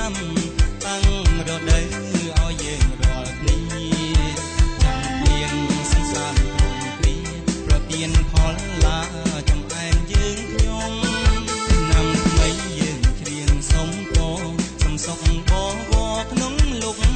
ចាំតាំងរដូវឲ្យយើងរាល់គ្នាចាំមានសង្សារព្រមព្រៀងប្រទានផលឡាចំអែនយើងខ្ញុំឆ្នាំថ្មីយើងគ្រៀងសុំកសំសុកបងវក្នុងលោក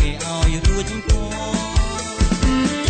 គេឲ្យរួចផង